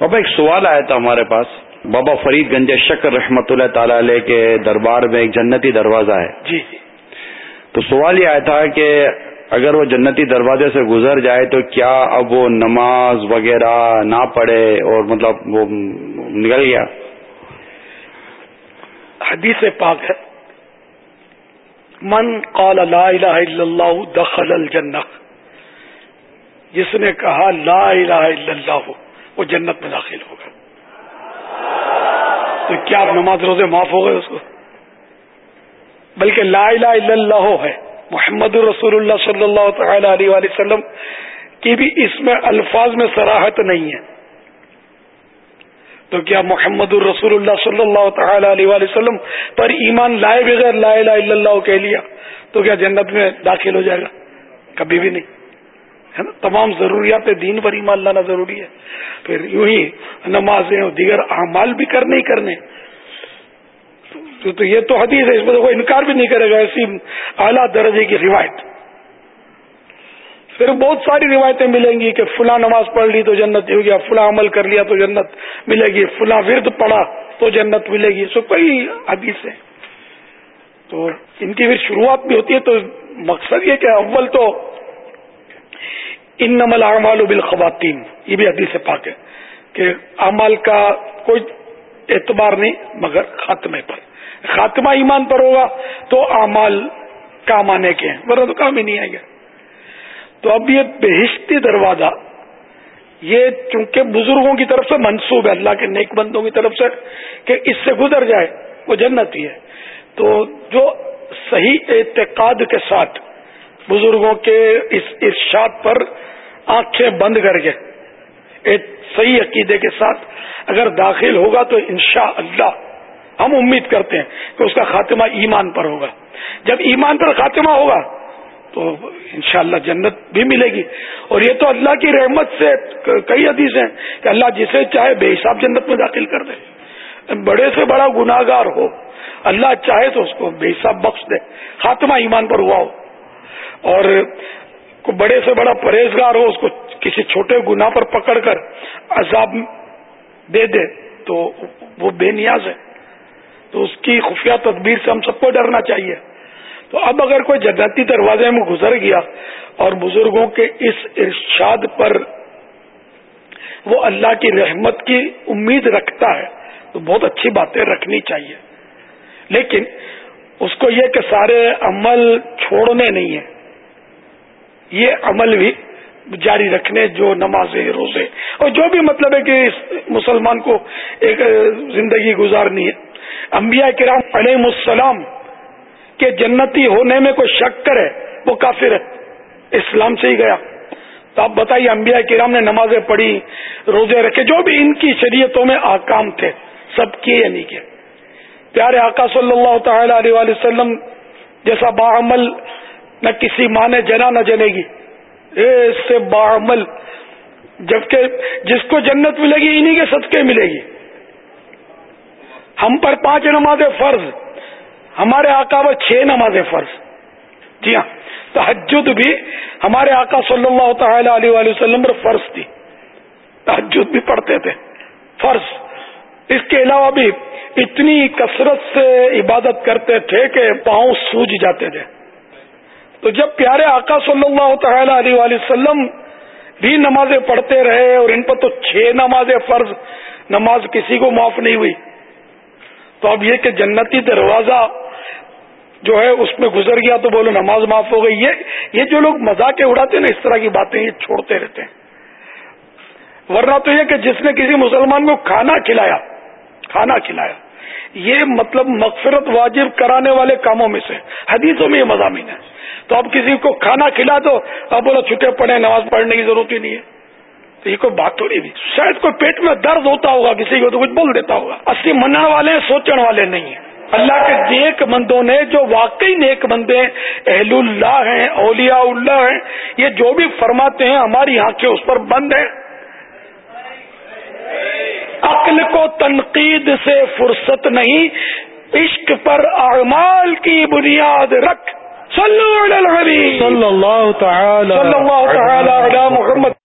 بابا ایک سوال آیا تھا ہمارے پاس۔ بابا فرید گنج شکر رحمت اللہ تعالی علیہ کے دربار میں ایک جنتی دروازہ ہے۔ جی جی۔ تو سوال یہ آیا تھا کہ اگر وہ جنتی دروازے سے گزر جائے تو کیا اب وہ نماز وغیرہ نہ پڑھے اور مطلب وہ نکل گیا؟ حدیث پاک ہے۔ من قال لا الہ الا اللہ دخل الجنہ۔ جس نے کہا لا الہ الا اللہ۔ وہ جنت میں داخل ہوگا تو کیا نماز روزے معاف ہو گئے اس کو؟ بلکہ لا الہ الا اللہ ہے۔ محمد رسول اللہ صلی اللہ تعالی علیہ وسلم کی بھی اس میں الفاظ میں سراہت نہیں ہے۔ تو کیا محمد الرسول اللہ صلی اللہ تعالی علیہ وسلم پر ایمان لائے بغیر لا الہ الا اللہ کہہ لیا تو کیا جنت میں داخل ہو جائے گا؟ کبھی بھی نہیں۔ ہے نا؟ تمام ضروریات دین پر ایمان لانا ضروری ہے۔ پھر یوں ہی نمازیں اور دیگر اعمال بھی کرنے ہی کرنے۔ تو یہ تو حدیث ہے، اس میں تو کوئی انکار بھی نہیں کرے گا، ایسی اعلیٰ درجے کی روایت۔ پھر بہت ساری روایتیں ملیں گی کہ فلاں نماز پڑھ لی تو جنت ہو گیا، فلاں عمل کر لیا تو جنت ملے گی، فلاں ورد پڑا تو جنت ملے گی۔ سو کئی حدیث ہیں۔ تو ان کی پھر شروعات بھی ہوتی ہے، تو مقصد یہ کہ اول تو ان نمل اعمال و بالخواتین یہ بھی حدیث پاک ہے کہ اعمال کا کوئی اعتبار نہیں مگر خاتمے پر۔ خاتمہ ایمان پر ہوگا تو اعمال کام آنے کے ہیں، ورنہ تو کام ہی نہیں آئے گا۔ تو اب یہ بہشتی دروازہ، یہ چونکہ بزرگوں کی طرف سے منسوب ہے، اللہ کے نیک بندوں کی طرف سے، کہ اس سے گزر جائے، وہ جنت ہی ہے۔ تو جو صحیح اعتقاد کے ساتھ بزرگوں کے اس ارشاد پر آنکھیں بند کر کے ایک صحیح عقیدے کے ساتھ اگر داخل ہوگا تو انشاء اللہ ہم امید کرتے ہیں کہ اس کا خاتمہ ایمان پر ہوگا۔ جب ایمان پر خاتمہ ہوگا تو انشاءاللہ جنت بھی ملے گی۔ اور یہ تو اللہ کی رحمت سے کئی حدیث ہیں کہ اللہ جسے چاہے بے حساب جنت میں داخل کر دے۔ بڑے سے بڑا گناگار ہو، اللہ چاہے تو اس کو بے حساب بخش دے۔ خاتمہ ایمان پر ہوا ہو۔ اور بڑے سے بڑا پرہیزگار ہو، اس کو کسی چھوٹے گناہ پر پکڑ کر عذاب دے دے، تو وہ بے نیاز ہے۔ تو اس کی خفیہ تدبیر سے ہم سب کو ڈرنا چاہیے۔ تو اب اگر کوئی جنتی دروازے میں گزر گیا اور بزرگوں کے اس ارشاد پر وہ اللہ کی رحمت کی امید رکھتا ہے، تو بہت اچھی باتیں رکھنی چاہیے۔ لیکن اس کو یہ کہ سارے عمل چھوڑنے نہیں ہیں۔ یہ عمل بھی جاری رکھنے، جو نمازیں، روزے۔ اور جو بھی مطلب ہے کہ اس مسلمان کو ایک زندگی گزارنی ہے۔ انبیاء کرام علیہ السلام کہ جنتی ہونے میں کوئی شک کرے، وہ کافر ہے۔ اسلام سے ہی گیا۔ تو آپ بتائیے، انبیاء کرام نے نمازیں پڑھی، روزے رکھے، جو بھی ان کی شریعتوں میں آکام تھے، سب کیے یا نہیں کیے؟ پیارے آقا صلی اللہ تعالی علیہ وسلم، جیسا باعمل نہ کسی ماں نے جنا نہ جنے گی۔ اس سے باعمل۔ جبکہ جس کو جنت ملے گی، انہی کے صدقے ملے گی۔ ہم پر پانچ نمازیں فرض۔ ہمارے آقا وہ چھ نمازیں فرض۔ جی ہاں۔ تحجد بھی ہمارے آقا صلی اللہ تعالی علیہ وسلم پر فرض تھی۔ تحجد بھی پڑھتے تھے۔ فرض۔ اس کے علاوہ بھی اتنی کثرت سے عبادت کرتے تھے کہ پاؤں سوج جاتے تھے۔ تو جب پیارے آقا صلی اللہ تعالی علیہ وسلم بھی نمازیں پڑھتے رہے اور ان پر تو چھ نمازیں فرض، نماز کسی کو معاف نہیں ہوئی۔ تو اب یہ کہ جنتی دروازہ جو ہے اس میں گزر گیا تو بولو نماز معاف ہو گئی۔ یہ جو لوگ مزاق اڑاتے ہیں نا، اس طرح کی باتیں یہ چھوڑتے رہتے ہیں۔ ورنہ تو یہ کہ جس نے کسی مسلمان کو کھانا کھلایا کھانا کھلایا۔ یہ مطلب مغفرت واجب کرانے والے کاموں میں سے حدیثوں میں یہ مضامین ہے تو اب کسی کو کھانا کھلا دو، اب بولو چھٹے پڑے، نماز پڑھنے کی ضرورت ہی نہیں ہے۔ تو یہ کوئی بات تھوڑی بھی۔ شاید کوئی پیٹ میں درد ہوتا ہوگا، کسی کو تو کچھ بول دیتا ہوگا۔ اسی منع والے سوچن والے نہیں ہیں۔ اللہ کے نیک بندوں نے، جو واقعی نیک بندے اہل اللہ ہیں، اولیاء اللہ ہیں، یہ جو بھی فرماتے ہیں، ہماری آنکھیں اس پر بند ہیں۔ عقل کو تنقید سے فرصت نہیں عشق پر اعمال کی بنیاد رکھ۔ صلی اللہ تعالی محمد۔